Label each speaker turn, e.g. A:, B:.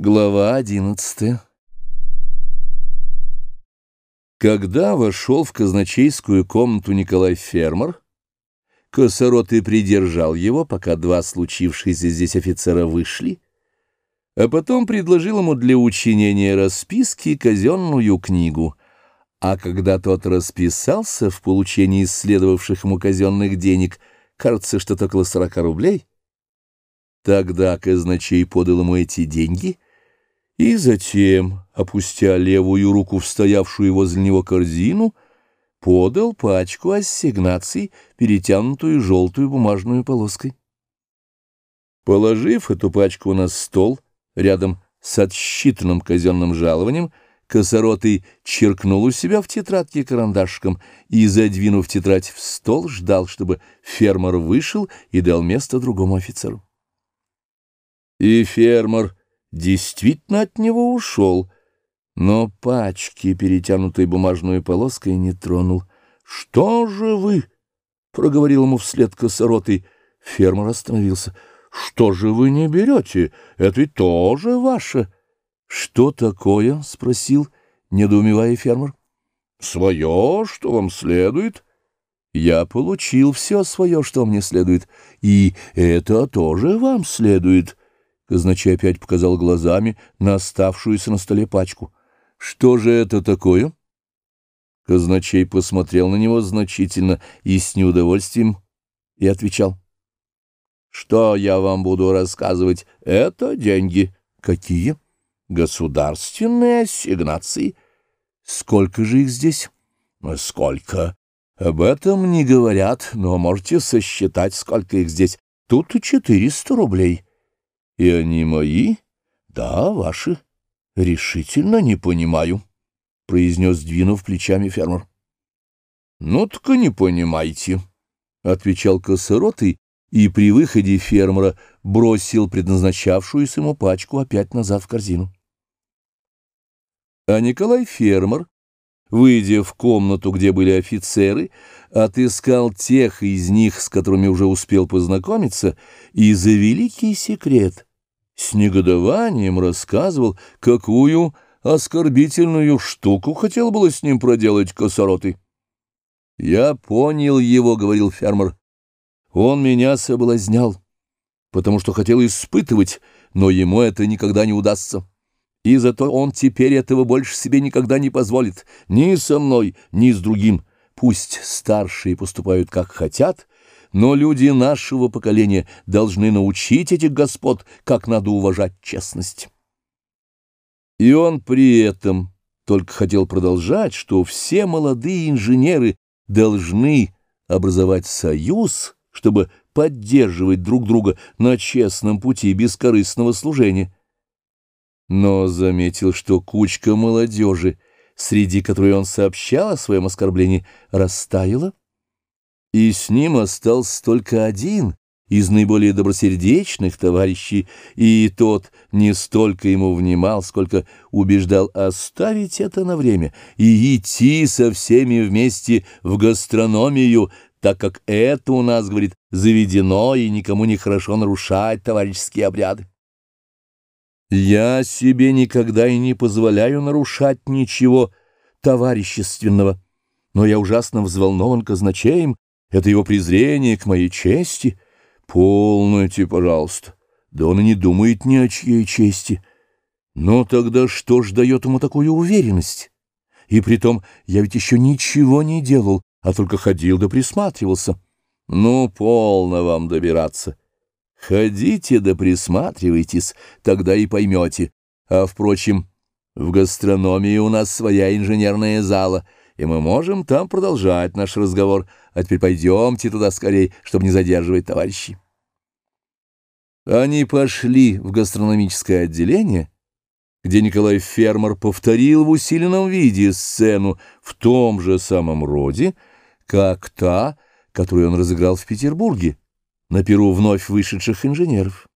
A: Глава одиннадцатая. Когда вошел в казначейскую комнату Николай Фермер, Косоротый придержал его, пока два случившиеся здесь офицера вышли, а потом предложил ему для учинения расписки казенную книгу, а когда тот расписался в получении следовавших ему казенных денег, кажется, что-то около сорока рублей, тогда казначей подал ему эти деньги — и затем, опустя левую руку в стоявшую возле него корзину, подал пачку ассигнаций, перетянутую желтую бумажную полоской. Положив эту пачку на стол, рядом с отсчитанным казенным жалованием, Косоротый черкнул у себя в тетрадке карандашком и, задвинув тетрадь в стол, ждал, чтобы фермер вышел и дал место другому офицеру. И фермер действительно от него ушел, но пачки, перетянутой бумажной полоской, не тронул. «Что же вы?» — проговорил ему вслед косоротый. Фермер остановился. «Что же вы не берете? Это ведь тоже ваше». «Что такое?» — спросил, недоумевая фермер. «Свое, что вам следует». «Я получил все свое, что мне следует, и это тоже вам следует». Казначей опять показал глазами на оставшуюся на столе пачку. «Что же это такое?» Казначей посмотрел на него значительно и с неудовольствием и отвечал. «Что я вам буду рассказывать? Это деньги». «Какие?» «Государственные ассигнации». «Сколько же их здесь?» «Сколько?» «Об этом не говорят, но можете сосчитать, сколько их здесь. Тут четыреста рублей». И они мои? Да, ваши. Решительно не понимаю, — произнес, двинув плечами фермер. Ну, так и не понимаете, — отвечал косоротый, и при выходе фермера бросил предназначавшуюся ему пачку опять назад в корзину. А Николай Фермер, выйдя в комнату, где были офицеры, отыскал тех из них, с которыми уже успел познакомиться, и за великий секрет — с негодованием рассказывал, какую оскорбительную штуку хотел было с ним проделать косороты. «Я понял его», — говорил фермер. «Он меня соблазнял, потому что хотел испытывать, но ему это никогда не удастся. И зато он теперь этого больше себе никогда не позволит, ни со мной, ни с другим. Пусть старшие поступают как хотят, но люди нашего поколения должны научить этих господ, как надо уважать честность. И он при этом только хотел продолжать, что все молодые инженеры должны образовать союз, чтобы поддерживать друг друга на честном пути бескорыстного служения. Но заметил, что кучка молодежи, среди которой он сообщал о своем оскорблении, растаяла, и с ним остался только один из наиболее добросердечных товарищей, и тот не столько ему внимал, сколько убеждал оставить это на время и идти со всеми вместе в гастрономию, так как это у нас, говорит, заведено, и никому не хорошо нарушать товарищеские обряды. Я себе никогда и не позволяю нарушать ничего товарищественного, но я ужасно взволнован казначеем, это его презрение к моей чести? Полноте, пожалуйста. Да он и не думает ни о чьей чести. Но тогда что ж дает ему такую уверенность? И притом я ведь еще ничего не делал, а только ходил да присматривался. Ну, полно вам добираться. Ходите да присматривайтесь, тогда и поймете. А, впрочем, в гастрономии у нас своя инженерная зала — и мы можем там продолжать наш разговор. А теперь пойдемте туда скорее, чтобы не задерживать товарищей. Они пошли в гастрономическое отделение, где Николай Фермер повторил в усиленном виде сцену в том же самом роде, как та, которую он разыграл в Петербурге, на перу вновь вышедших инженеров.